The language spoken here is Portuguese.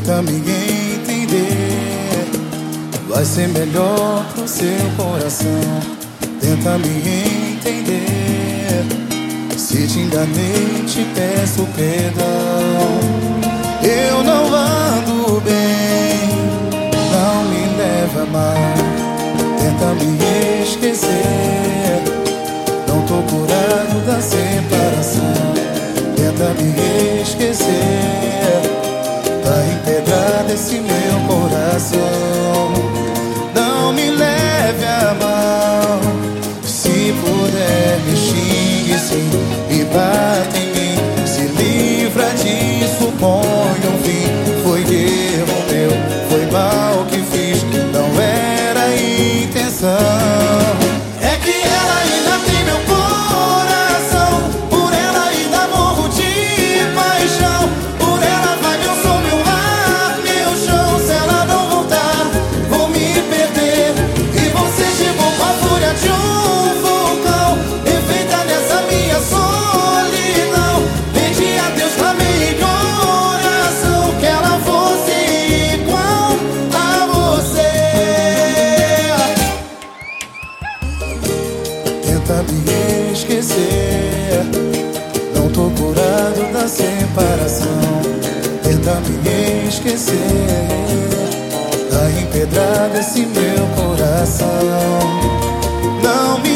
tenta me entender. Vai ser melhor pro seu coração. Tenta me entender. Se te enganei, te peço perdão. Eu não ando bem, não me leva mais. Tenta me esquecer. Não tô curado da separação. Esquecer. Não tô curado da separação. Tenta me esquecer. Tá empedrado esse meu coração. Não me